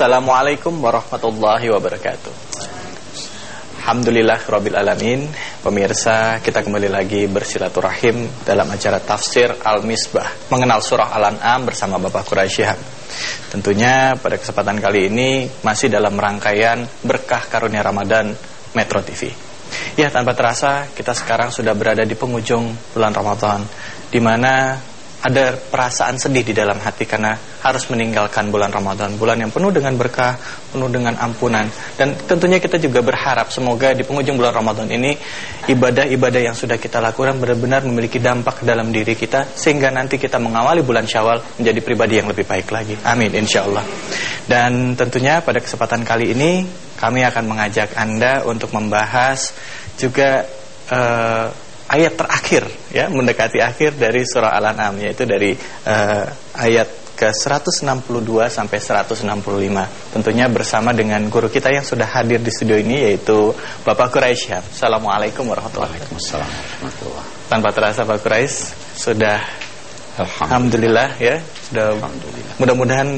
Assalamualaikum warahmatullahi wabarakatuh. Alhamdulillah Rabbil Alamin. Pemirsa kita kembali lagi bersilaturahim Dalam acara tafsir Al-Misbah Mengenal surah Al-An'am bersama Bapak Quraisyihab Tentunya pada kesempatan kali ini Masih dalam rangkaian berkah karunia Ramadan Metro TV Ya tanpa terasa kita sekarang sudah berada di penghujung bulan Ramadan di mana ada perasaan sedih di dalam hati karena harus meninggalkan bulan Ramadan, bulan yang penuh dengan berkah, penuh dengan ampunan. Dan tentunya kita juga berharap semoga di penghujung bulan Ramadan ini ibadah-ibadah yang sudah kita lakukan benar-benar memiliki dampak dalam diri kita sehingga nanti kita mengawali bulan Syawal menjadi pribadi yang lebih baik lagi. Amin insyaallah. Dan tentunya pada kesempatan kali ini kami akan mengajak Anda untuk membahas juga uh, ayat terakhir ya mendekati akhir dari surah Al-An'am yaitu dari uh, ayat ke 162 sampai 165. Tentunya bersama dengan guru kita yang sudah hadir di studio ini yaitu Bapak Quraisy. Assalamualaikum warahmatullahi wabarakatuh. Tanpa terasa Pak Quraisy sudah Alhamdulillah, Alhamdulillah ya sudah mudah-mudahan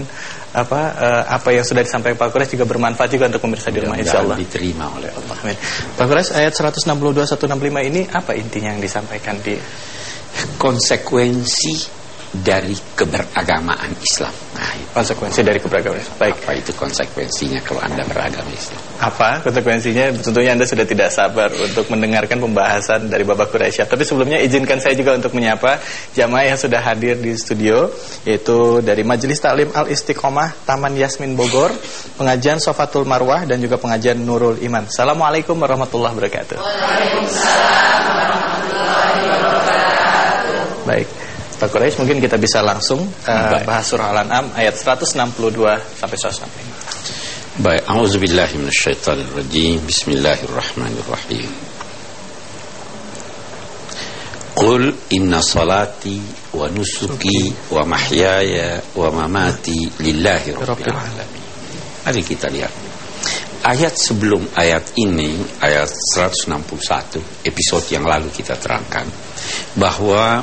apa uh, apa yang sudah disampaikan Pak Kures juga bermanfaat juga untuk pemirsa di rumah insyaallah diterima oleh Allah. Amin. Pak Kures ayat 162 165 ini apa intinya yang disampaikan di konsekuensi dari keberagamaan Islam. Nah, konsekuensi dari keberagamaan Islam. Baik. Apa itu konsekuensinya kalau Anda beragama Islam? Apa konsekuensinya? Tentunya Anda sudah tidak sabar untuk mendengarkan pembahasan dari Bapak Quraisy. Tapi sebelumnya izinkan saya juga untuk menyapa jamaah yang sudah hadir di studio yaitu dari Majelis Taklim Al Istiqomah Taman Yasmin Bogor, pengajian Sofatul Marwah dan juga pengajian Nurul Iman. Assalamualaikum warahmatullahi wabarakatuh. Waalaikumsalam warahmatullahi wabarakatuh. Baik. Pak Quraisy mungkin kita bisa langsung uh, bahas surah Al-An'am ayat 162 sampai 165. Baik, auzubillahi minasyaitonir rajim. Bismillahirrahmanirrahim. Qul inna salati wa nusuki wa mahyaya wa mamati lillahi rabbil alamin. Mari kita lihat. Ayat sebelum ayat ini, ayat 161, episode yang lalu kita terangkan bahwa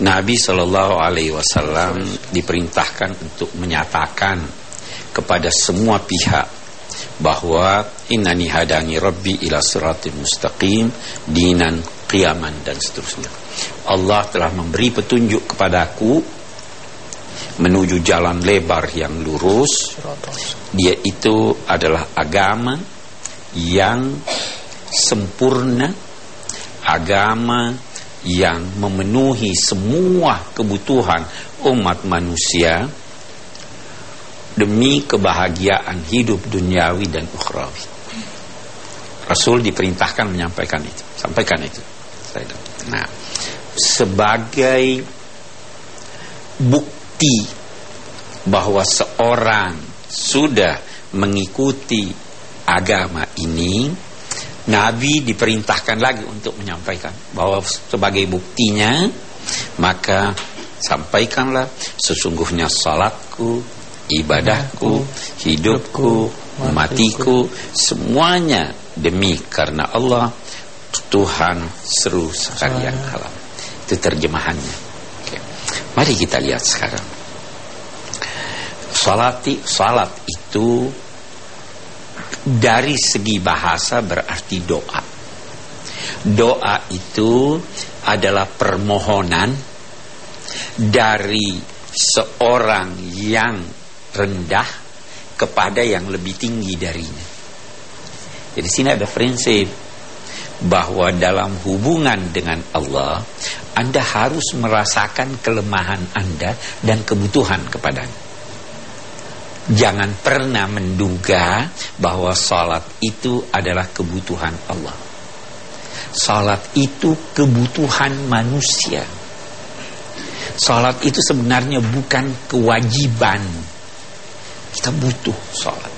Nabi Shallallahu Alaihi Wasallam diperintahkan untuk menyatakan kepada semua pihak bahwa innani hadani rabbi ila siratim mustaqim dinan qiyaman dan seterusnya. Allah telah memberi petunjuk kepadaku menuju jalan lebar yang lurus. Dia itu adalah agama yang sempurna, agama yang memenuhi semua kebutuhan umat manusia demi kebahagiaan hidup duniawi dan ukhrawi. Rasul diperintahkan menyampaikan itu, sampaikan itu. Nah, sebagai bukti bahwa seorang sudah mengikuti agama ini Nabi diperintahkan lagi untuk menyampaikan bahwa sebagai buktinya maka sampaikanlah sesungguhnya salatku, ibadahku, hidupku, matiku semuanya demi karena Allah Tuhan seru sekalian alam. Itu terjemahannya. Oke. Mari kita lihat sekarang. Salati, salat itu dari segi bahasa berarti doa. Doa itu adalah permohonan dari seorang yang rendah kepada yang lebih tinggi darinya. Jadi sini ada prinsip bahwa dalam hubungan dengan Allah Anda harus merasakan kelemahan Anda dan kebutuhan kepadanya. Jangan pernah menduga bahwa salat itu adalah kebutuhan Allah. Salat itu kebutuhan manusia. Salat itu sebenarnya bukan kewajiban. Kita butuh salat.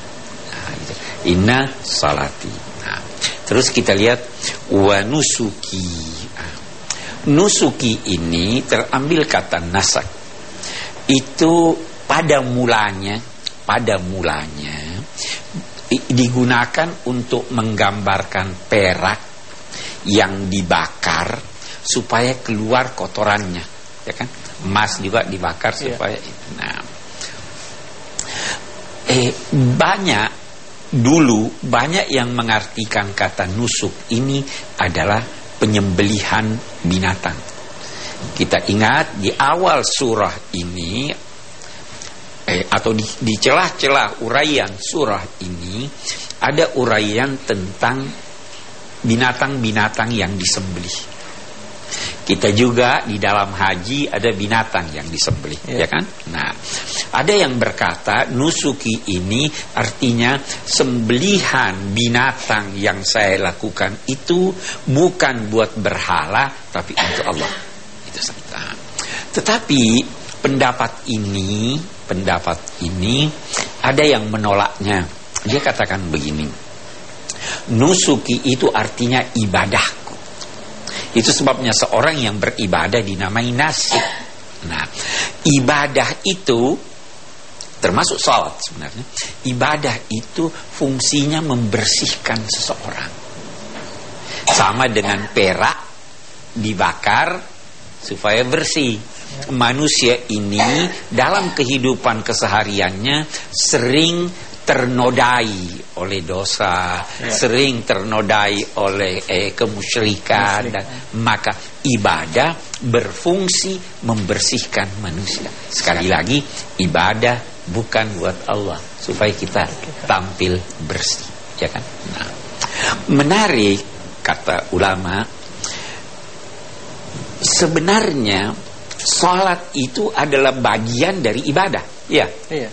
Nah, itu. Inna salati. Nah, terus kita lihat wa nusuki. Nah, nusuki ini terambil kata nasak. Itu pada mulanya pada mulanya digunakan untuk menggambarkan perak yang dibakar supaya keluar kotorannya ya kan emas juga dibakar iya. supaya nah eh banyak dulu banyak yang mengartikan kata nusuk ini adalah penyembelihan binatang. Kita ingat di awal surah ini eh, atau di, di celah-celah uraian surah ini ada uraian tentang binatang-binatang yang disembelih. Kita juga di dalam haji ada binatang yang disembelih, yeah. ya kan? Nah, ada yang berkata nusuki ini artinya sembelihan binatang yang saya lakukan itu bukan buat berhala tapi untuk Allah. Itu serta. Tetapi pendapat ini, pendapat ini ada yang menolaknya. Dia katakan begini. Nusuki itu artinya ibadah itu sebabnya seorang yang beribadah dinamai nasib. Nah, ibadah itu termasuk sholat sebenarnya. Ibadah itu fungsinya membersihkan seseorang. Sama dengan perak dibakar supaya bersih. Manusia ini dalam kehidupan kesehariannya sering ternodai oleh dosa, ya. sering ternodai oleh eh, kemusyrikan dan maka ibadah berfungsi membersihkan manusia. Sekali lagi ibadah bukan buat Allah supaya kita tampil bersih, ya kan? Nah, menarik kata ulama sebenarnya salat itu adalah bagian dari ibadah, ya. Iya.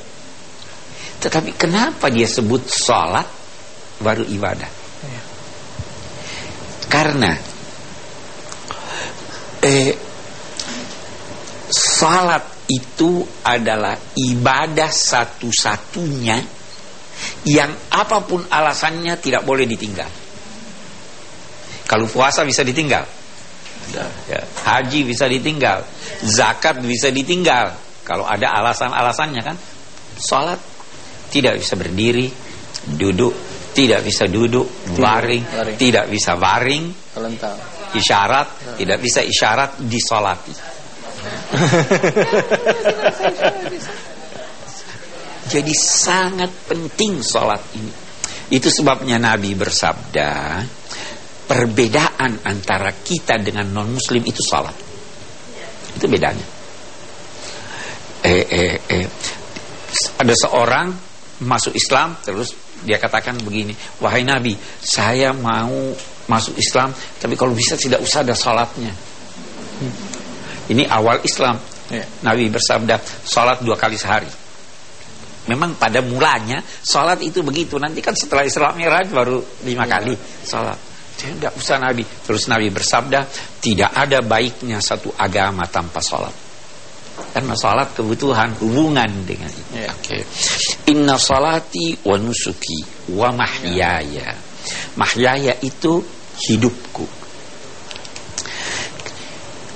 Tetapi kenapa dia sebut sholat baru ibadah? Ya. Karena eh, sholat itu adalah ibadah satu-satunya yang apa pun alasannya tidak boleh ditinggal. Kalau puasa bisa ditinggal, ya. haji bisa ditinggal, zakat bisa ditinggal. Kalau ada alasan-alasannya kan, sholat tidak bisa berdiri, duduk, tidak bisa duduk, baring, tidak bisa baring, isyarat, nah. tidak bisa isyarat, disolati. Jadi sangat penting sholat ini. Itu sebabnya Nabi bersabda, perbedaan antara kita dengan non-muslim itu sholat. Itu bedanya. Eh, eh, eh. Ada seorang masuk Islam terus dia katakan begini wahai Nabi saya mau masuk Islam tapi kalau bisa tidak usah ada salatnya hmm. ini awal Islam yeah. Nabi bersabda salat dua kali sehari memang pada mulanya salat itu begitu nanti kan setelah Islam Mi'raj baru lima yeah. kali salat tidak usah Nabi terus Nabi bersabda tidak ada baiknya satu agama tanpa salat karena salat kebutuhan hubungan dengan itu. Ya. Oke. Okay. Inna salati wa nusuki wa mahyaya. Mahyaya itu hidupku.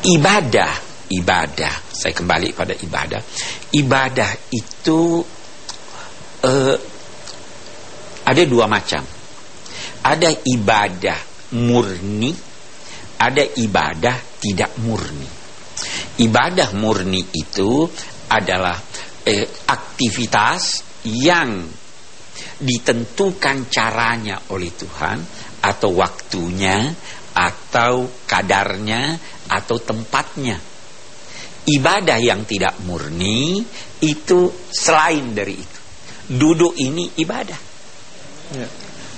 Ibadah, ibadah. Saya kembali pada ibadah. Ibadah itu uh, ada dua macam. Ada ibadah murni, ada ibadah tidak murni. Ibadah murni itu adalah eh, aktivitas yang ditentukan caranya oleh Tuhan atau waktunya atau kadarnya atau tempatnya. Ibadah yang tidak murni itu selain dari itu. Duduk ini ibadah. Ya.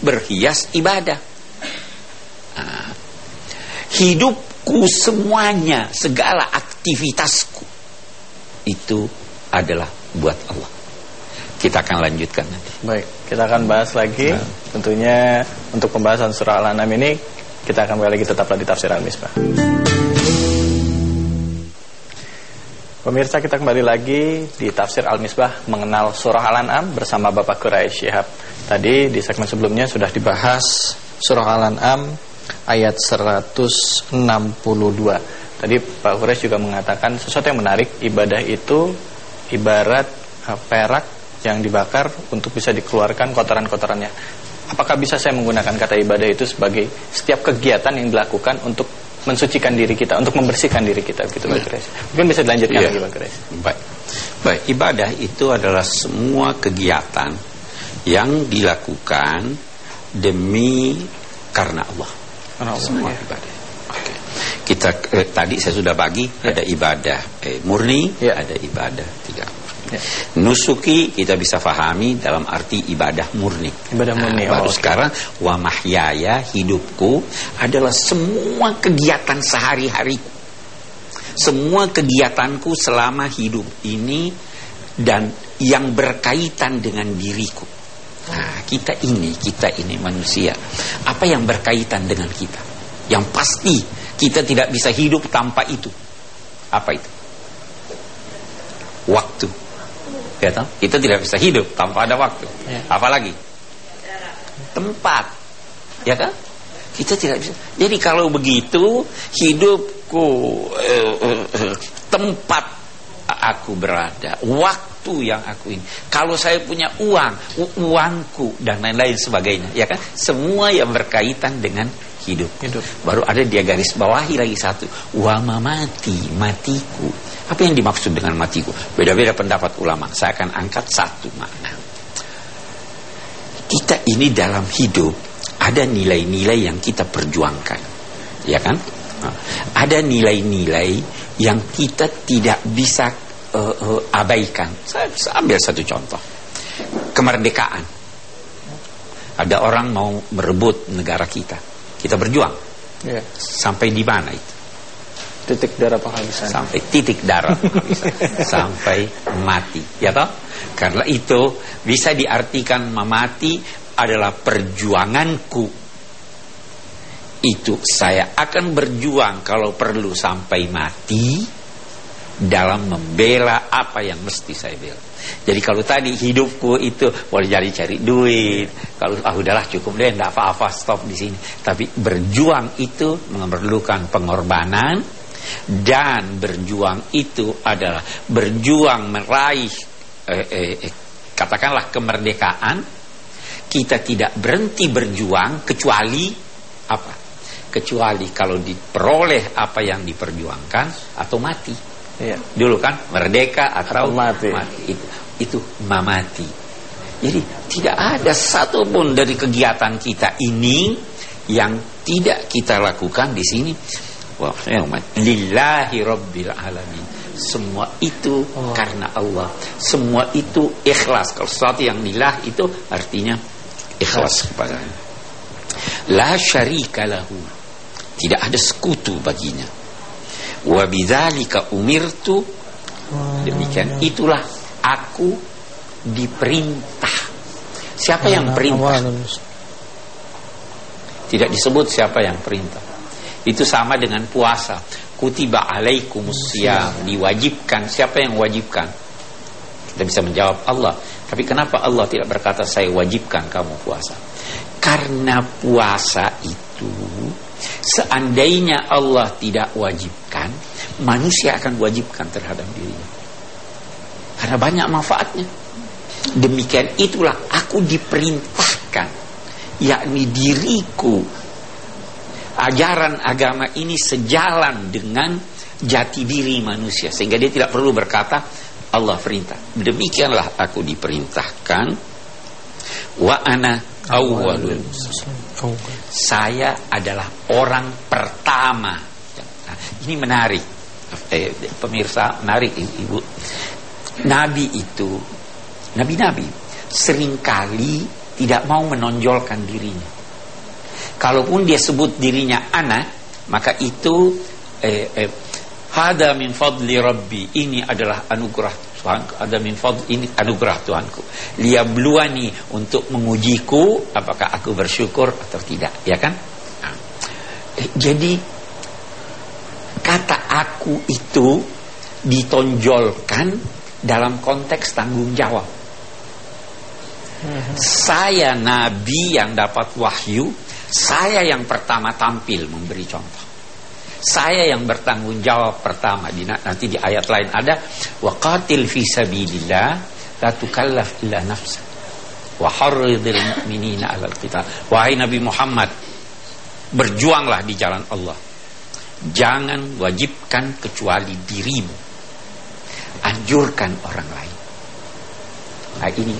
Berhias ibadah. Nah, hidup ku semuanya, segala aktivitasku itu adalah buat Allah. Kita akan lanjutkan nanti. Baik, kita akan bahas lagi. Nah. Tentunya untuk pembahasan surah Al-An'am ini kita akan kembali lagi tetaplah di tafsir Al-Misbah. Pemirsa kita kembali lagi di tafsir Al-Misbah mengenal surah Al-An'am bersama Bapak Quraisy Syihab. Tadi di segmen sebelumnya sudah dibahas surah Al-An'am ayat 162. Tadi Pak Kures juga mengatakan sesuatu yang menarik, ibadah itu ibarat uh, perak yang dibakar untuk bisa dikeluarkan kotoran-kotorannya. Apakah bisa saya menggunakan kata ibadah itu sebagai setiap kegiatan yang dilakukan untuk mensucikan diri kita, untuk membersihkan diri kita gitu Pak Kures? Mungkin bisa dilanjutkan iya. lagi Pak Kures. Baik. Baik, ibadah itu adalah semua kegiatan yang dilakukan demi karena Allah. Semua ya. ibadah. Oke. Kita eh, tadi saya sudah bagi Ya. ada ibadah eh, murni, Ya. ada ibadah tidak murni. Ya. Nusuki kita bisa fahami dalam arti ibadah murni. Ibadah murni, Nah, baru oh, oke. sekarang wa mahyaya hidupku adalah semua kegiatan sehari-hariku. Semua kegiatanku selama hidup ini dan yang berkaitan dengan diriku. Nah, kita ini, kita ini manusia. Apa yang berkaitan dengan kita? Yang pasti kita tidak bisa hidup tanpa itu. Apa itu? Waktu. Ya toh? Kita tidak bisa hidup tanpa ada waktu. Ya. Apalagi? Tempat. Ya kan? Kita tidak bisa. Jadi kalau begitu hidupku eh, eh, eh, tempat aku berada, waktu yang aku ini. Kalau saya punya uang, uangku dan lain-lain sebagainya, ya kan? Semua yang berkaitan dengan hidup. Hidup. Baru ada dia garis bawahi lagi satu, wa mamati, matiku. Apa yang dimaksud dengan matiku? Beda-beda pendapat ulama. Saya akan angkat satu makna. Kita ini dalam hidup ada nilai-nilai yang kita perjuangkan. Ya kan? Ada nilai-nilai yang kita tidak bisa eh, eh, abaikan. Saya, saya ambil satu contoh. Kemerdekaan. Ada orang mau merebut negara kita. Kita berjuang. Ya. Sampai di mana itu? Titik darah penghabisan. sampai titik darah penghabisan. sampai mati ya toh karena itu bisa diartikan memati adalah perjuanganku itu saya akan berjuang kalau perlu sampai mati dalam membela apa yang mesti saya bela. Jadi kalau tadi hidupku itu boleh jadi cari duit, kalau ah udahlah cukup deh, enggak apa-apa stop di sini. Tapi berjuang itu memerlukan pengorbanan dan berjuang itu adalah berjuang meraih eh, eh, eh, katakanlah kemerdekaan. Kita tidak berhenti berjuang kecuali apa? Kecuali kalau diperoleh apa yang diperjuangkan atau mati Iya. dulu kan merdeka atau, Atau mati. itu itu mamati. Jadi tidak ada satupun dari kegiatan kita ini yang tidak kita lakukan di sini. Wah lillahi rabbil alamin. Semua itu Oh. karena Allah. Semua itu ikhlas. Kalau sesuatu yang lillah itu artinya ikhlas kepada la syarika lahu. Tidak ada sekutu baginya wa bidzalika umirtu. Demikian. Itulah aku diperintah. Siapa yang perintah? tidak disebut siapa yang perintah. Itu sama dengan puasa. Kutiba alaikumus siyam. Diwajibkan. Siapa yang wajibkan? Kita bisa menjawab Allah. Tapi kenapa Allah tidak berkata saya wajibkan kamu puasa karena puasa itu seandainya Allah tidak wajibkan manusia akan wajibkan terhadap dirinya. Karena banyak manfaatnya. Demikian itulah aku diperintahkan yakni diriku. Ajaran agama ini sejalan dengan jati diri manusia sehingga dia tidak perlu berkata Allah perintah. Demikianlah aku diperintahkan. Wa ana awwalul saya adalah orang pertama. Nah, ini menarik. Eh, pemirsa menarik ibu. Nabi itu nabi-nabi sering kali tidak mau menonjolkan dirinya. Kalaupun dia sebut dirinya anak maka itu eh, eh, hada min fadli rabbi ini adalah anugerah Tuhanku ada min fadli ini anugerah Tuhanku. Liyabluani untuk mengujiku apakah aku bersyukur atau tidak ya kan? Nah, eh, jadi kata aku itu ditonjolkan dalam konteks tanggung jawab. Saya nabi yang dapat wahyu saya yang pertama tampil memberi contoh saya yang bertanggung jawab pertama di, nanti di ayat lain ada waqatil fi sabilillah la tukallaf illa nafsa wa harridil mu'minina 'alal qital wahai nabi Muhammad berjuanglah di jalan Allah jangan wajibkan kecuali dirimu anjurkan orang lain. Nah ini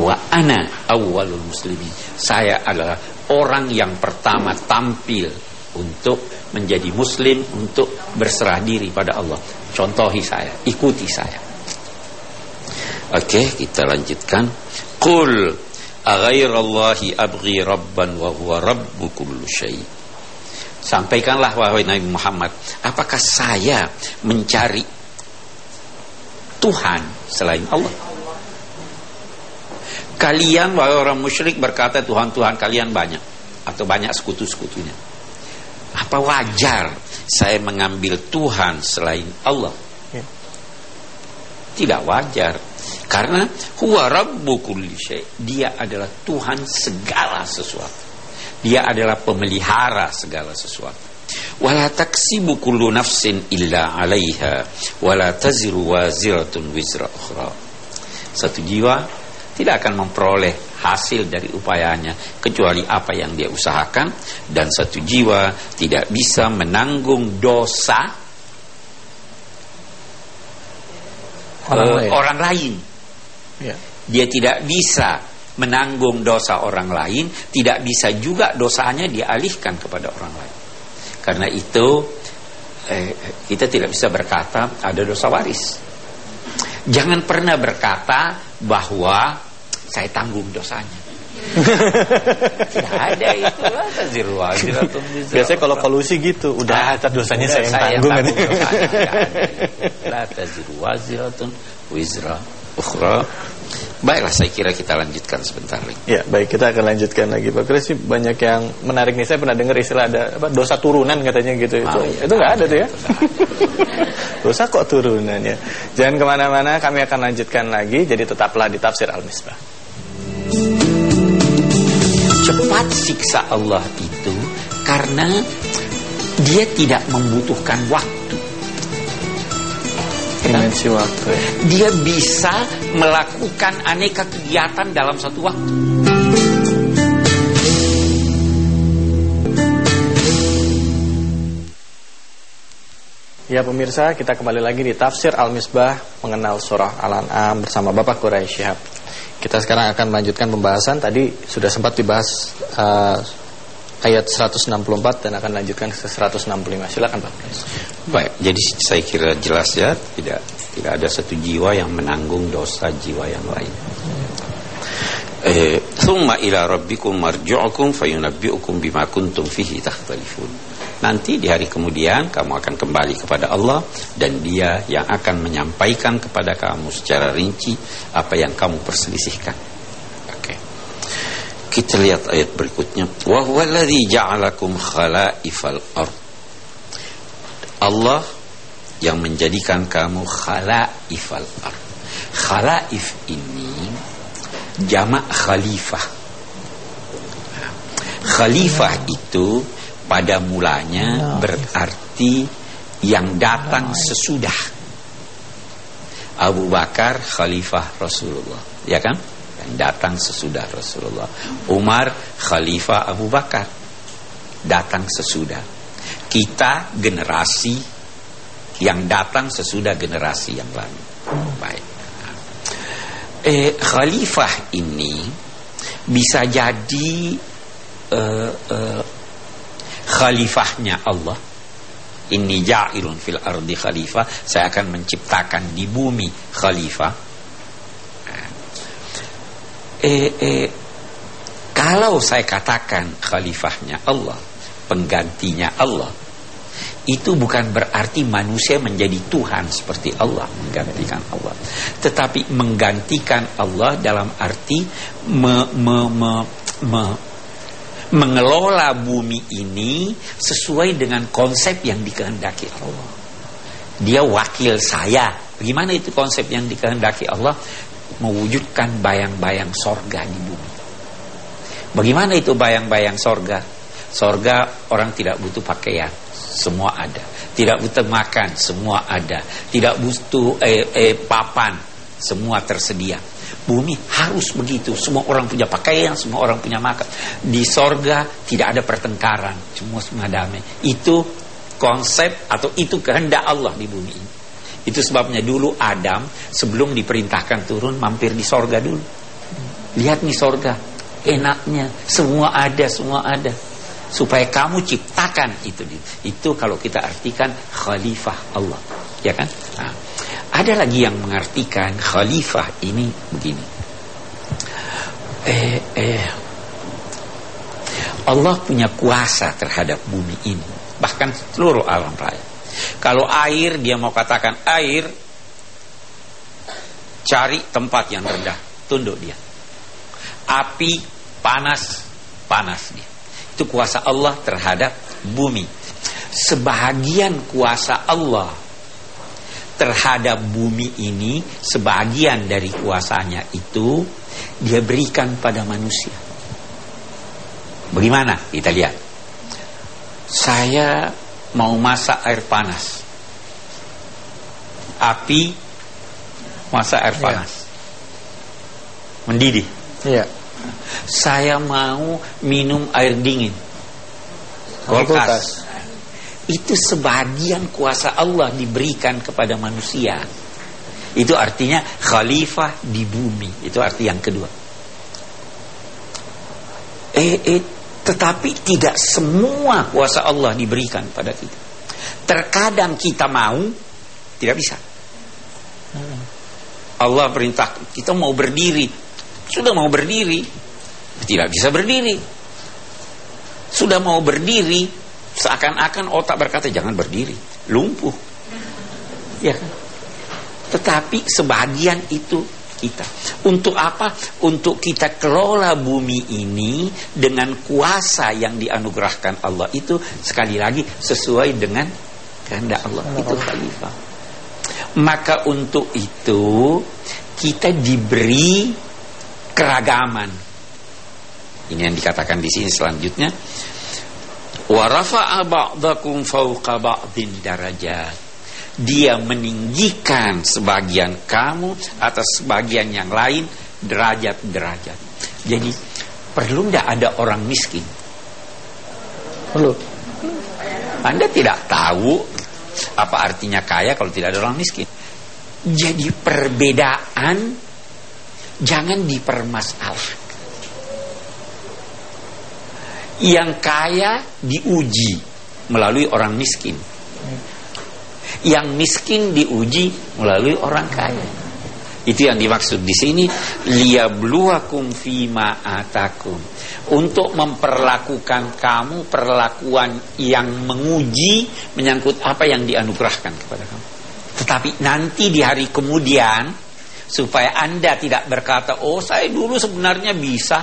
wa ana awwalul muslimin. Saya adalah orang yang pertama tampil untuk menjadi muslim untuk berserah diri pada Allah. Contohi saya, ikuti saya. Oke, kita lanjutkan. Qul aghairallahi abghi rabban wa huwa rabbu kulli syai. Sampaikanlah wahai Nabi Muhammad, apakah saya mencari Tuhan selain Allah? Kalian wahai orang musyrik berkata Tuhan-Tuhan kalian banyak atau banyak sekutu-sekutunya. Apa wajar saya mengambil Tuhan selain Allah? Ya. Tidak wajar. Karena huwa rabbu kulli Dia adalah Tuhan segala sesuatu. Dia adalah pemelihara segala sesuatu. Wala taksibu kullu nafsin illa 'alaiha wala taziru waziratun wizra ukhra. Satu jiwa tidak akan memperoleh hasil dari upayanya kecuali apa yang dia usahakan dan satu jiwa tidak bisa menanggung dosa orang, uh, lain. orang lain. Ya. Dia tidak bisa menanggung dosa orang lain, tidak bisa juga dosanya dialihkan kepada orang lain. Karena itu eh, kita tidak bisa berkata ada dosa waris. Jangan pernah berkata bahwa saya tanggung dosanya. tidak ada itu Biasanya kalau kolusi gitu, udah nah, dosanya saya yang tanggung. Saya tanggung dosanya. La taziru waziratun wizra ukhra Baiklah saya kira kita lanjutkan sebentar lagi. Ya baik kita akan lanjutkan lagi. Pak Kris banyak yang menarik nih. Saya pernah dengar istilah ada apa dosa turunan katanya gitu. Itu iya, itu nggak ada tuh ya dosa. Kok turunan ya? Jangan ke mana-mana kami akan lanjutkan lagi. Jadi tetaplah di tafsir al misbah. Cepat siksa Allah itu karena dia tidak membutuhkan waktu dimensi waktu ya. Dia bisa melakukan aneka kegiatan dalam satu waktu. Ya pemirsa, kita kembali lagi di Tafsir Al-Misbah mengenal surah Al-An'am bersama Bapak Quraisy Syihab. Kita sekarang akan melanjutkan pembahasan. Tadi sudah sempat dibahas uh, ayat 164 dan akan lanjutkan ke 165. Silakan Pak. Baik, jadi saya kira jelas ya, tidak tidak ada satu jiwa yang menanggung dosa jiwa yang lain. Eh, thumma ila rabbikum marji'ukum fayunabbi'ukum bima kuntum fihi takhtalifun. Nanti di hari kemudian kamu akan kembali kepada Allah dan Dia yang akan menyampaikan kepada kamu secara rinci apa yang kamu perselisihkan. Kita lihat ayat berikutnya. Wa huwallazi ja'alakum khalaifal ard. Allah yang menjadikan kamu khalaifal ard. Khalaif ini jamak khalifah. Khalifah itu pada mulanya berarti yang datang sesudah. Abu Bakar khalifah Rasulullah, ya kan? Datang sesudah Rasulullah. Umar Khalifah Abu Bakar datang sesudah. Kita generasi yang datang sesudah generasi yang lalu. Baik. Eh, khalifah ini bisa jadi eh, eh, khalifahnya Allah. Ini ja'ilun fil ardi khalifah. Saya akan menciptakan di bumi khalifah eh, eh, kalau saya katakan khalifahnya Allah, penggantinya Allah, itu bukan berarti manusia menjadi Tuhan seperti Allah menggantikan Allah, tetapi menggantikan Allah dalam arti me, me, me, me, mengelola bumi ini sesuai dengan konsep yang dikehendaki Allah. Dia wakil saya. Bagaimana itu konsep yang dikehendaki Allah? Mewujudkan bayang-bayang sorga di bumi. Bagaimana itu bayang-bayang sorga? Sorga orang tidak butuh pakaian, semua ada. Tidak butuh makan, semua ada. Tidak butuh eh, eh, papan, semua tersedia. Bumi harus begitu. Semua orang punya pakaian, semua orang punya makan. Di sorga tidak ada pertengkaran, semua semua damai. Itu konsep atau itu kehendak Allah di bumi ini. Itu sebabnya dulu Adam sebelum diperintahkan turun mampir di sorga dulu. Lihat nih sorga, enaknya, semua ada, semua ada. Supaya kamu ciptakan itu. Itu kalau kita artikan khalifah Allah. Ya kan? Nah, ada lagi yang mengartikan khalifah ini begini. Eh, eh, Allah punya kuasa terhadap bumi ini. Bahkan seluruh alam raya. Kalau air dia mau katakan air cari tempat yang rendah, tunduk dia. Api panas, panas dia. Itu kuasa Allah terhadap bumi. Sebahagian kuasa Allah terhadap bumi ini, sebagian dari kuasanya itu dia berikan pada manusia. Bagaimana? Kita lihat. Saya mau masak air panas. Api masak air iya. panas. Ya. Mendidih. Iya. Saya mau minum air dingin. Kulkas. Itu sebagian kuasa Allah diberikan kepada manusia. Itu artinya khalifah di bumi. Itu arti yang kedua. Eh, eh tetapi tidak semua kuasa Allah diberikan pada kita. Terkadang kita mau, tidak bisa. Allah perintah kita mau berdiri, sudah mau berdiri, tidak bisa berdiri. Sudah mau berdiri, seakan-akan otak berkata jangan berdiri, lumpuh. Ya kan? Tetapi sebagian itu kita. Untuk apa? Untuk kita kelola bumi ini dengan kuasa yang dianugerahkan Allah itu sekali lagi sesuai dengan kehendak Allah. Itu khalifah. Maka untuk itu kita diberi keragaman. Ini yang dikatakan di sini selanjutnya. Wa rafa'a ba'dakum fawqa ba'din darajat dia meninggikan sebagian kamu atas sebagian yang lain derajat-derajat. Jadi perlu tidak ada orang miskin? Perlu. Anda tidak tahu apa artinya kaya kalau tidak ada orang miskin. Jadi perbedaan jangan dipermasalahkan. Yang kaya diuji melalui orang miskin yang miskin diuji melalui orang kaya. Itu yang dimaksud di sini liyabluwakum fima atakum. Untuk memperlakukan kamu perlakuan yang menguji menyangkut apa yang dianugerahkan kepada kamu. Tetapi nanti di hari kemudian supaya Anda tidak berkata, "Oh, saya dulu sebenarnya bisa."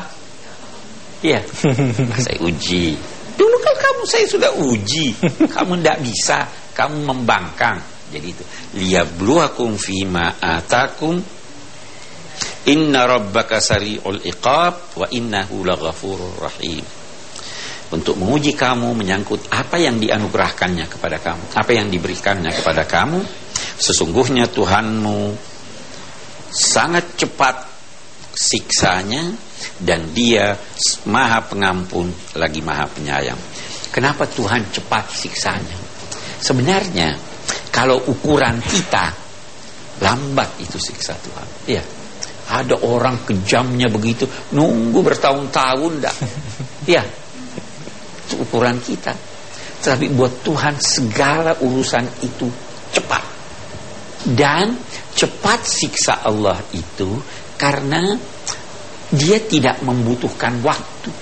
Iya. saya uji. Dulu kan kamu saya sudah uji. Kamu tidak bisa kamu membangkang. Jadi itu liyabluwakum fima atakum inna rabbaka sari'ul iqab wa innahu laghafurur rahim. Untuk menguji kamu menyangkut apa yang dianugerahkannya kepada kamu, apa yang diberikannya kepada kamu, sesungguhnya Tuhanmu sangat cepat siksanya dan dia maha pengampun lagi maha penyayang. Kenapa Tuhan cepat siksanya? Sebenarnya kalau ukuran kita lambat itu siksa Tuhan. Iya. Ada orang kejamnya begitu, nunggu bertahun-tahun dah. Iya. Itu ukuran kita. Tapi buat Tuhan segala urusan itu cepat. Dan cepat siksa Allah itu karena dia tidak membutuhkan waktu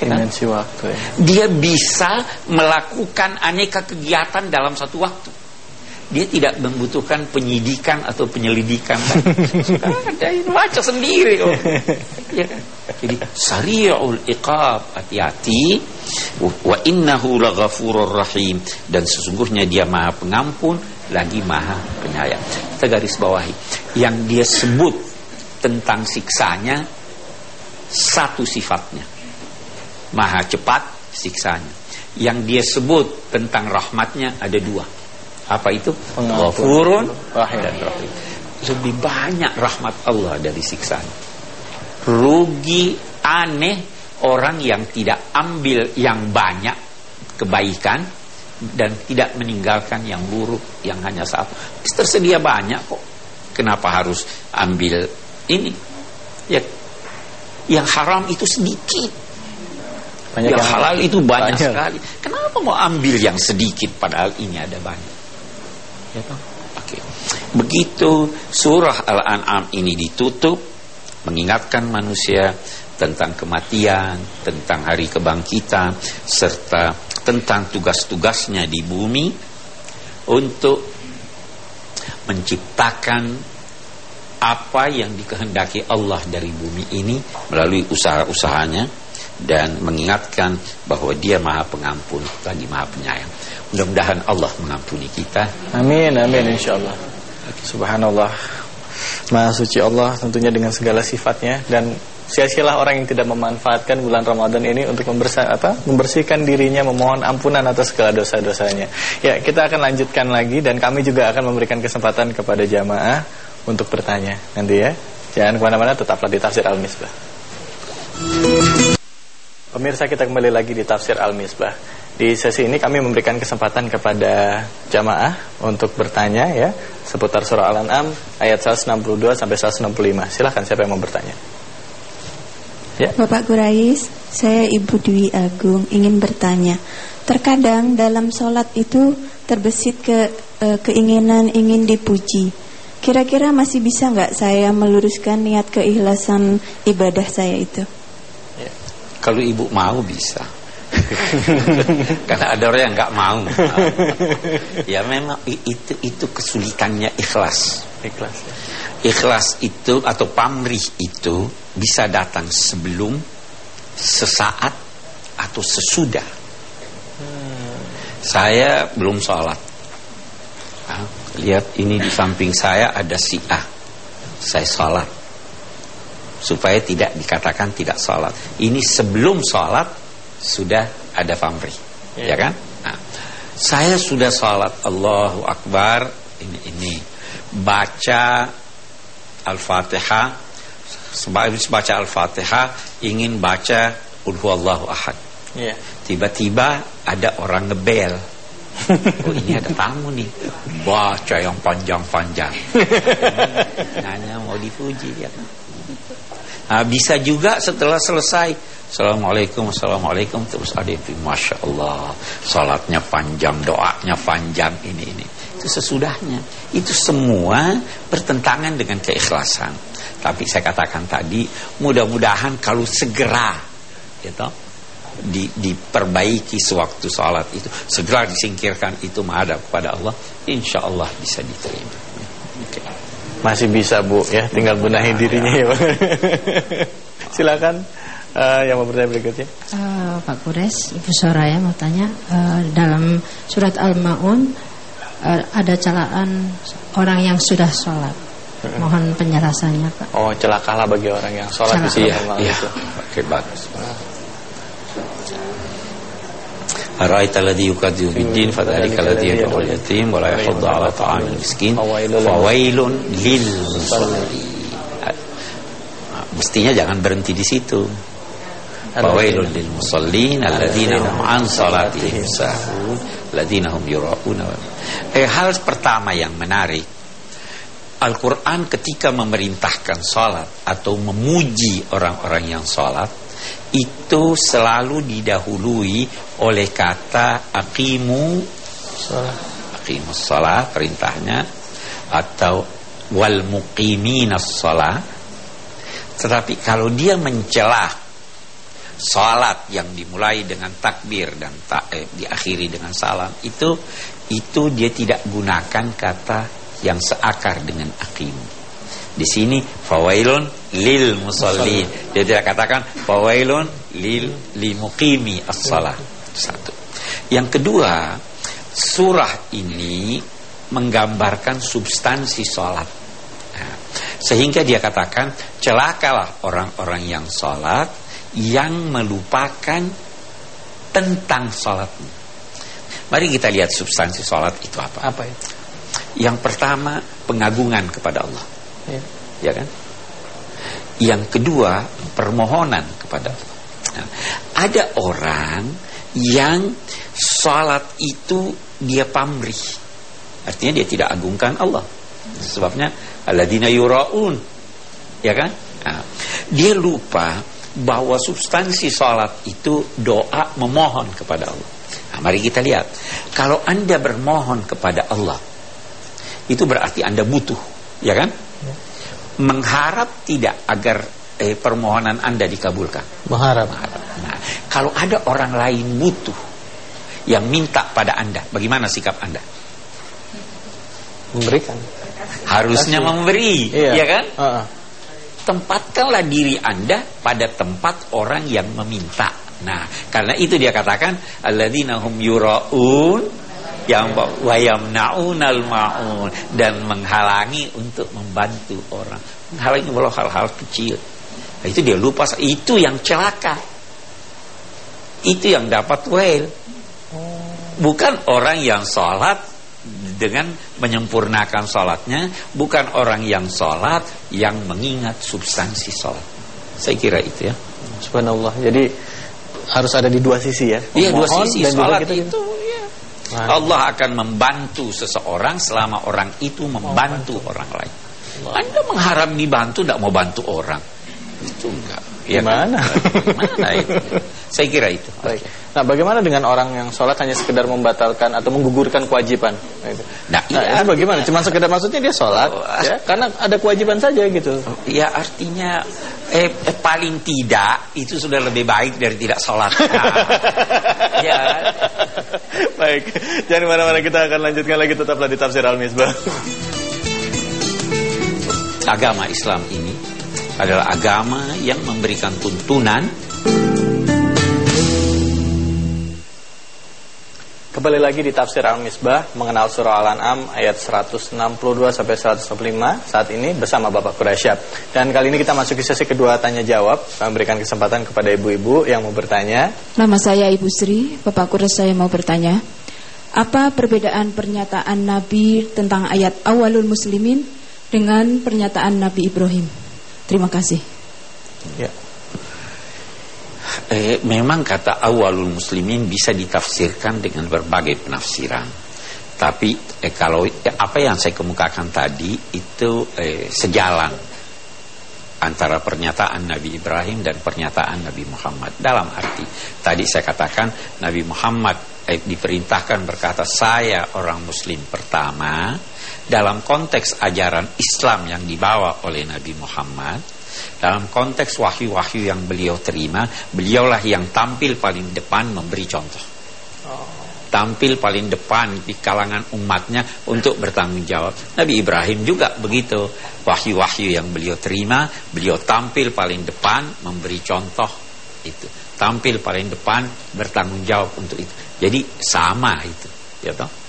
dimensi waktu ya. Dia bisa melakukan aneka kegiatan dalam satu waktu. Dia tidak membutuhkan penyidikan atau penyelidikan. Ada baca sendiri kok. ya? Jadi sari'ul iqab hati-hati wa innahu laghafurur rahim dan sesungguhnya dia Maha Pengampun lagi Maha Penyayang. Kita garis bawahi yang dia sebut tentang siksanya satu sifatnya maha cepat siksanya. Yang dia sebut tentang rahmatnya ada dua. Apa itu? Ghafurun dan rahim. Lebih banyak rahmat Allah dari siksanya. Rugi aneh orang yang tidak ambil yang banyak kebaikan dan tidak meninggalkan yang buruk yang hanya satu. Tersedia banyak kok. Kenapa harus ambil ini? Ya, yang haram itu sedikit. Banyak yang, yang halal itu banyak, banyak sekali. Kenapa mau ambil yang sedikit padahal ini ada banyak? Ya toh? Oke. Begitu surah Al-An'am ini ditutup mengingatkan manusia tentang kematian, tentang hari kebangkitan, serta tentang tugas-tugasnya di bumi untuk menciptakan apa yang dikehendaki Allah dari bumi ini melalui usaha-usahanya dan mengingatkan bahwa dia maha pengampun lagi maha penyayang mudah-mudahan Allah mengampuni kita amin amin insyaallah subhanallah maha suci Allah tentunya dengan segala sifatnya dan sia-sialah orang yang tidak memanfaatkan bulan Ramadan ini untuk membersih, apa, membersihkan dirinya, memohon ampunan atas segala dosa-dosanya. Ya, kita akan lanjutkan lagi dan kami juga akan memberikan kesempatan kepada jamaah untuk bertanya nanti ya. Jangan ke mana-mana, tetaplah di Tafsir Al-Misbah. Pemirsa kita kembali lagi di Tafsir Al-Misbah. Di sesi ini kami memberikan kesempatan kepada jamaah untuk bertanya ya seputar surah Al-An'am ayat 162 sampai 165. Silahkan siapa yang mau bertanya. Ya. Bapak Gurais, saya Ibu Dwi Agung ingin bertanya. Terkadang dalam sholat itu terbesit ke e, keinginan ingin dipuji. Kira-kira masih bisa nggak saya meluruskan niat keikhlasan ibadah saya itu? Kalau ibu mau bisa. Karena ada orang yang nggak mau. ya memang itu itu kesulitannya ikhlas. Ikhlas. Ya. Ikhlas itu atau pamrih itu bisa datang sebelum, sesaat, atau sesudah. Hmm. Saya belum sholat. Nah, lihat ini di samping saya ada si A. Saya sholat. Supaya tidak dikatakan tidak sholat. Ini sebelum sholat sudah ada pamrih. Yeah. Ya kan? Nah, saya sudah sholat Allahu Akbar. Ini ini baca Al-Fatihah Habis baca Al-Fatihah ingin baca Allahu Ahad. Yeah. Tiba-tiba ada orang ngebel. oh ini ada tamu nih Baca yang panjang-panjang Nanya mau dipuji ya kan nah, Bisa juga setelah selesai. Assalamualaikum Assalamualaikum. Terus ada itu Masya Allah Salatnya panjang Doanya panjang Ini ini. Itu sesudahnya. Itu semua bertentangan dengan keikhlasan. Tapi saya katakan tadi, mudah-mudahan kalau segera gitu, di, diperbaiki sewaktu sholat itu, segera disingkirkan itu menghadap kepada Allah, insya Allah bisa diterima. Masih bisa bu, ya, tinggal benahi dirinya ya. Silakan. Uh, yang mau bertanya berikutnya uh, Pak Kures, Ibu Soraya mau tanya uh, Dalam surat Al-Ma'un uh, Ada celaan orang yang sudah sholat Mohon penjelasannya Pak. Oh celakalah bagi orang yang sholat di iya, iya. Oke bagus. Yukadzibu bid-din fadzalika alladhi yad'u al-yatim wa la yahuddu 'ala ta'amil miskin fawailun lil Mestinya jangan berhenti di situ. Fawailun lil musallin alladzina hum an salatihim sahun alladzina hum yura'una. Eh hal pertama yang menarik Al-Quran ketika memerintahkan sholat atau memuji orang-orang yang sholat itu selalu didahului oleh kata akimu akimu sholat perintahnya atau wal muqiminas sholat tetapi kalau dia mencelah sholat yang dimulai dengan takbir dan tak, eh, diakhiri dengan salam itu itu dia tidak gunakan kata yang seakar dengan akim. Di sini fawailun lil musallin. Dia tidak katakan fawailun lil limuqimi as-salah. Satu. Yang kedua, surah ini menggambarkan substansi sholat. Nah, sehingga dia katakan celakalah orang-orang yang sholat yang melupakan tentang sholatnya. Mari kita lihat substansi sholat itu apa. Apa itu? Yang pertama pengagungan kepada Allah. Ya, ya kan? Yang kedua permohonan kepada Allah. Nah, ada orang yang salat itu dia pamrih. Artinya dia tidak agungkan Allah. Sebabnya alladzina yuraun. Ya kan? Nah, dia lupa bahwa substansi salat itu doa memohon kepada Allah. Nah, mari kita lihat. Kalau Anda bermohon kepada Allah, itu berarti Anda butuh, ya kan? Mengharap tidak agar eh, permohonan Anda dikabulkan. Mengharap. Nah, kalau ada orang lain butuh yang minta pada Anda, bagaimana sikap Anda? Memberikan. Harusnya Kasih. memberi, Iya. ya kan? Heeh. Tempatkanlah diri Anda pada tempat orang yang meminta. Nah, karena itu dia katakan alladzina hum yuraun yang wa yamnaunal maun dan menghalangi untuk membantu orang. Menghalangi walau hal-hal kecil. Nah, itu dia lupa itu yang celaka. Itu yang dapat well. Bukan orang yang sholat dengan menyempurnakan sholatnya, bukan orang yang sholat yang mengingat substansi sholat. Saya kira itu ya. Subhanallah. Jadi harus ada di dua sisi ya. Iya dua sisi dan juga sholat kita- itu. Allah akan membantu seseorang selama orang itu membantu orang lain. Anda mengharap dibantu, tidak mau bantu orang. Itu enggak. Ya kan? Gimana? Gimana itu? Saya kira itu. Baik. Nah, bagaimana dengan orang yang sholat hanya sekedar membatalkan atau menggugurkan kewajiban? Nah. Nah, Nah, iya. itu bagaimana? Cuma sekedar maksudnya dia sholat, Oh, ya, karena ada kewajiban saja gitu. Ya artinya eh, eh, paling tidak itu sudah lebih baik dari tidak sholat. Nah, ya. Baik, jangan mana-mana kita akan lanjutkan lagi tetaplah di tafsir al-misbah. Agama Islam ini adalah agama yang memberikan tuntunan Kembali lagi di tafsir al-misbah mengenal surah al-an'am ayat 162 sampai 165 saat ini bersama Bapak Quraisyab. Dan kali ini kita masuk ke sesi kedua tanya jawab. Kami memberikan kesempatan kepada ibu-ibu yang mau bertanya. Nama saya Ibu Sri, Bapak saya mau bertanya. Apa perbedaan pernyataan Nabi tentang ayat awalul muslimin dengan pernyataan Nabi Ibrahim? Terima kasih. Ya. Eh, memang kata awalul muslimin bisa ditafsirkan dengan berbagai penafsiran. Tapi eh, kalau eh, apa yang saya kemukakan tadi itu eh, sejalan antara pernyataan Nabi Ibrahim dan pernyataan Nabi Muhammad. Dalam arti tadi saya katakan Nabi Muhammad eh, diperintahkan berkata saya orang muslim pertama dalam konteks ajaran Islam yang dibawa oleh Nabi Muhammad dalam konteks wahyu-wahyu yang beliau terima, beliaulah yang tampil paling depan memberi contoh. Tampil paling depan di kalangan umatnya untuk bertanggung jawab. Nabi Ibrahim juga begitu. Wahyu-wahyu yang beliau terima, beliau tampil paling depan memberi contoh itu. Tampil paling depan bertanggung jawab untuk itu. Jadi sama itu, ya toh?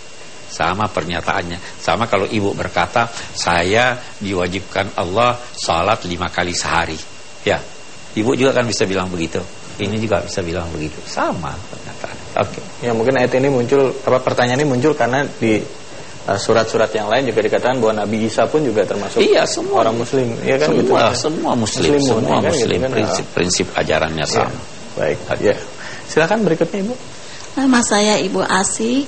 Sama pernyataannya. Sama kalau ibu berkata, saya diwajibkan Allah salat lima kali sehari. Ya, ibu juga kan bisa bilang begitu. Ini juga bisa bilang begitu. Sama pernyataan. Oke. Ya mungkin ayat ini muncul apa pertanyaan ini muncul karena di uh, surat-surat yang lain juga dikatakan bahwa Nabi Isa pun juga termasuk Iya, semua. orang muslim, ya kan semua, gitu. semua muslim, Muslimun, semua ya kan, gitu muslim. kan, Prinsip-prinsip ajarannya Ya. sama. Baik, ya. Silakan berikutnya Ibu. Nama saya Ibu Asih.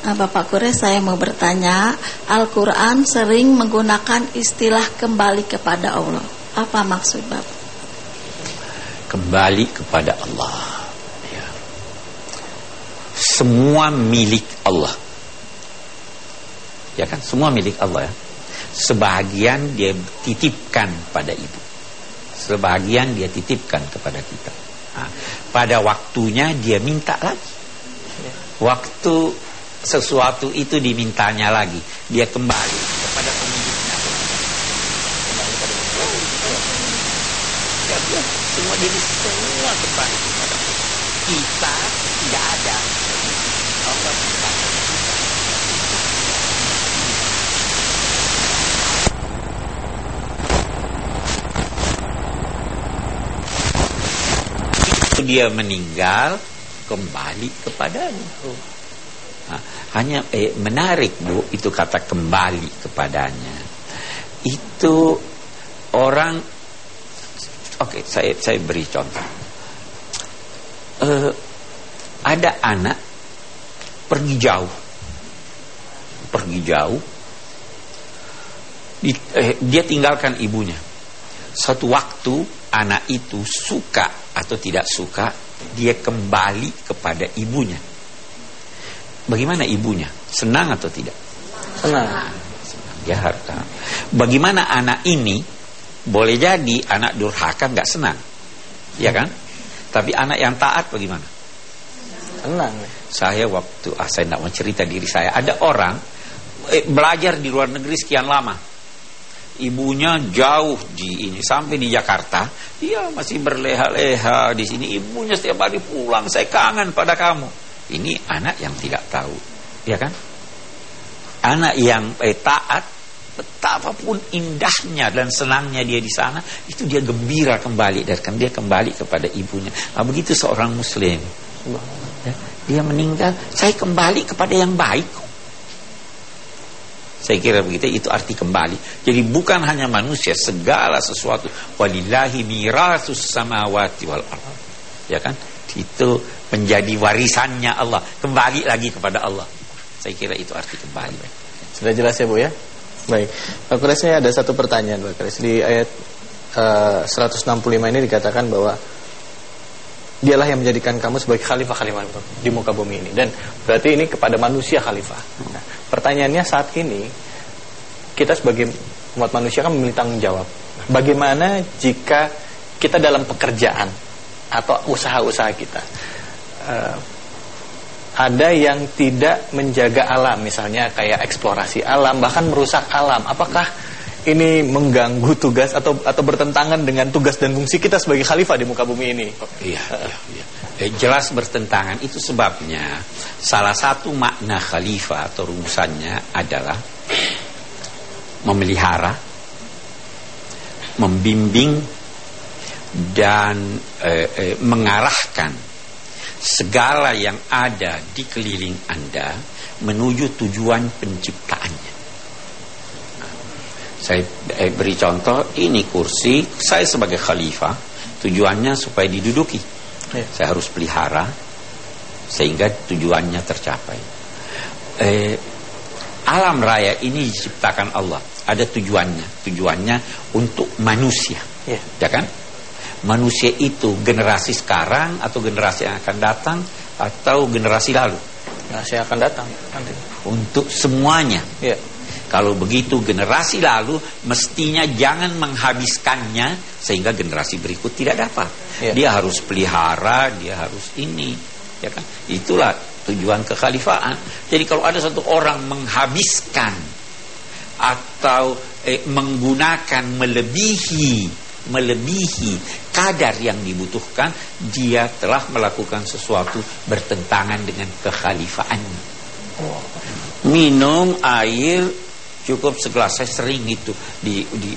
Nah, Bapak Kures saya mau bertanya, Al-Quran sering menggunakan istilah kembali kepada Allah. Apa maksud Bapak? Kembali kepada Allah. Ya. Semua milik Allah. Ya kan, semua milik Allah ya. Sebagian dia titipkan pada ibu. Sebagian dia titipkan kepada kita. Nah, pada waktunya dia minta lagi. Waktu sesuatu itu dimintanya lagi, dia kembali kepada pemiliknya. Kembali pada Ya, ya, semua jadi semua kembali kepada Allah. Kita tidak ada. Allah dia meninggal kembali kepadanya. Hanya eh, menarik bu itu kata kembali kepadanya. Itu orang Oke, saya saya beri contoh. Eh, ada anak pergi jauh pergi jauh di, eh, dia tinggalkan ibunya satu waktu anak itu suka atau tidak suka dia kembali kepada ibunya bagaimana ibunya? Senang atau tidak? Senang. Senang. Dia harta. Bagaimana anak ini? Boleh jadi anak durhaka nggak senang. Ya kan? Tapi anak yang taat bagaimana? Senang. Saya waktu ah, saya tidak mau cerita diri saya. Ada orang eh, belajar di luar negeri sekian lama. Ibunya jauh di ini sampai di Jakarta. Dia masih berleha-leha di sini. Ibunya setiap hari pulang. Saya kangen pada kamu ini anak yang tidak tahu ya kan anak yang eh, taat betapapun indahnya dan senangnya dia di sana itu dia gembira kembali dan kan dia kembali kepada ibunya nah, begitu seorang muslim ya, dia meninggal saya kembali kepada yang baik saya kira begitu itu arti kembali. Jadi bukan hanya manusia, segala sesuatu. Walillahi mirasus samawati wal. Ya kan? Itu menjadi warisannya Allah. Kembali lagi kepada Allah. Saya kira itu arti kembali. Sudah jelas ya Bu ya? Baik. Pak saya ada satu pertanyaan Pak Kures. Di ayat eh, uh, 165 ini dikatakan bahwa dialah yang menjadikan kamu sebagai khalifah khalifah di muka bumi ini dan berarti ini kepada manusia khalifah. Nah, Pertanyaannya saat ini kita sebagai umat manusia kan memiliki tanggung jawab. Bagaimana jika kita dalam pekerjaan atau usaha-usaha kita uh, ada yang tidak menjaga alam, misalnya kayak eksplorasi alam, bahkan merusak alam. Apakah ini mengganggu tugas atau atau bertentangan dengan tugas dan fungsi kita sebagai khalifah di muka bumi ini? Iya, iya, iya eh, jelas bertentangan itu sebabnya salah satu makna khalifah atau rumusannya adalah memelihara membimbing dan eh, eh, mengarahkan segala yang ada di keliling Anda menuju tujuan penciptaannya. Nah, saya eh, beri contoh, ini kursi, saya sebagai khalifah, tujuannya supaya diduduki ya. saya harus pelihara sehingga tujuannya tercapai. Eh, alam raya ini diciptakan Allah, ada tujuannya, tujuannya untuk manusia, ya, ya kan? Manusia itu generasi sekarang atau generasi yang akan datang atau generasi lalu? Generasi yang akan datang nanti. Untuk semuanya. Ya. Kalau begitu generasi lalu mestinya jangan menghabiskannya sehingga generasi berikut tidak dapat. Ya. Dia harus pelihara, dia harus ini, ya kan? Itulah tujuan kekhalifahan. Jadi kalau ada satu orang menghabiskan atau eh, menggunakan melebihi melebihi kadar yang dibutuhkan, dia telah melakukan sesuatu bertentangan dengan kekhalifahan. Minum air cukup segelas. Saya sering itu di di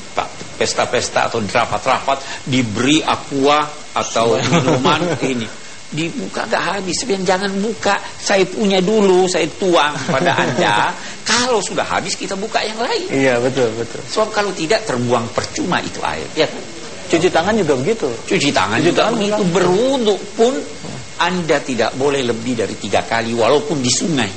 pesta-pesta atau rapat-rapat diberi aqua atau minuman ini dibuka gak habis Sebenarnya jangan buka. Saya punya dulu saya tuang pada anda. Kalau sudah habis kita buka yang lain. Iya betul betul. Sebab kalau tidak terbuang percuma itu air ya cuci tangan juga begitu. Cuci tangan cuci juga tangan begitu. Berwudhu pun anda tidak boleh lebih dari tiga kali walaupun di sungai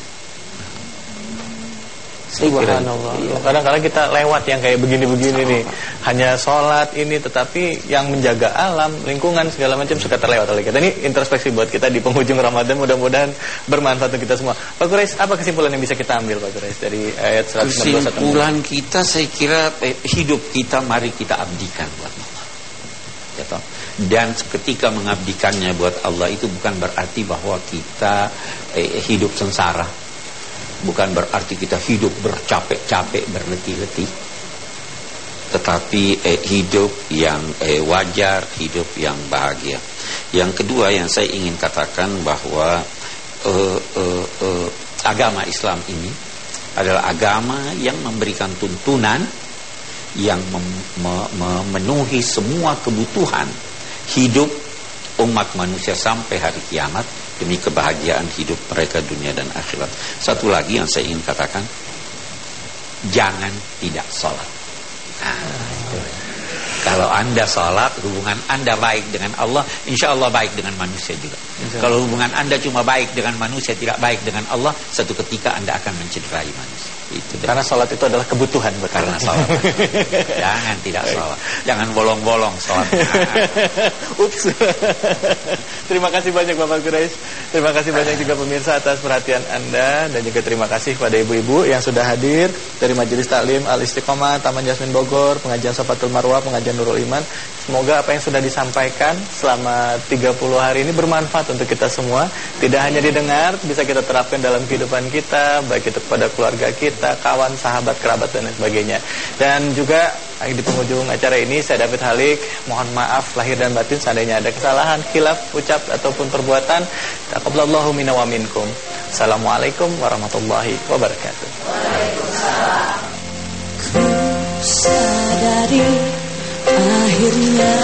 Subhanallah. Iya. Kadang-kadang kita lewat yang kayak begini-begini nih. Hanya sholat ini tetapi yang menjaga alam, lingkungan segala macam suka terlewat oleh kita. Ini introspeksi buat kita di penghujung Ramadan mudah-mudahan bermanfaat untuk kita semua. Pak Quraisy, apa kesimpulan yang bisa kita ambil Pak Quraisy dari ayat 191? Kesimpulan kita saya kira eh, hidup kita mari kita abdikan buat Allah. Ya toh? Dan ketika mengabdikannya buat Allah itu bukan berarti bahwa kita eh, hidup sengsara bukan berarti kita hidup bercapek-capek berletih-letih. Tetapi eh, hidup yang eh, wajar hidup yang bahagia. Yang kedua yang saya ingin katakan bahwa eh, eh, eh, agama Islam ini adalah agama yang memberikan tuntunan yang mem, me, memenuhi semua kebutuhan hidup umat manusia sampai hari kiamat demi kebahagiaan hidup mereka dunia dan akhirat. Satu lagi yang saya ingin katakan, jangan tidak sholat. Nah, itu. Kalau anda sholat, hubungan anda baik dengan Allah, insya Allah baik dengan manusia juga. Kalau hubungan anda cuma baik dengan manusia, tidak baik dengan Allah, satu ketika anda akan mencederai manusia. Itu Karena sholat itu adalah kebutuhan betul. Karena sholat. Jangan tidak sholat. Jangan bolong-bolong sholat. Ups. terima kasih banyak Bapak Quraisy. Terima kasih banyak juga pemirsa atas perhatian Anda dan juga terima kasih kepada ibu-ibu yang sudah hadir dari Majelis Taklim Al Istiqomah Taman Jasmin Bogor, pengajian Sofatul Marwah, pengajian Nurul Iman. Semoga apa yang sudah disampaikan selama 30 hari ini bermanfaat untuk kita semua. Tidak hanya didengar, bisa kita terapkan dalam kehidupan kita, baik itu kepada keluarga kita kita, kawan, sahabat, kerabat dan lain sebagainya. Dan juga di penghujung acara ini saya David Halik mohon maaf lahir dan batin seandainya ada kesalahan, khilaf, ucap ataupun perbuatan. Taqabbalallahu minna wa minkum. Assalamualaikum warahmatullahi wabarakatuh. Waalaikumsalam. sadari akhirnya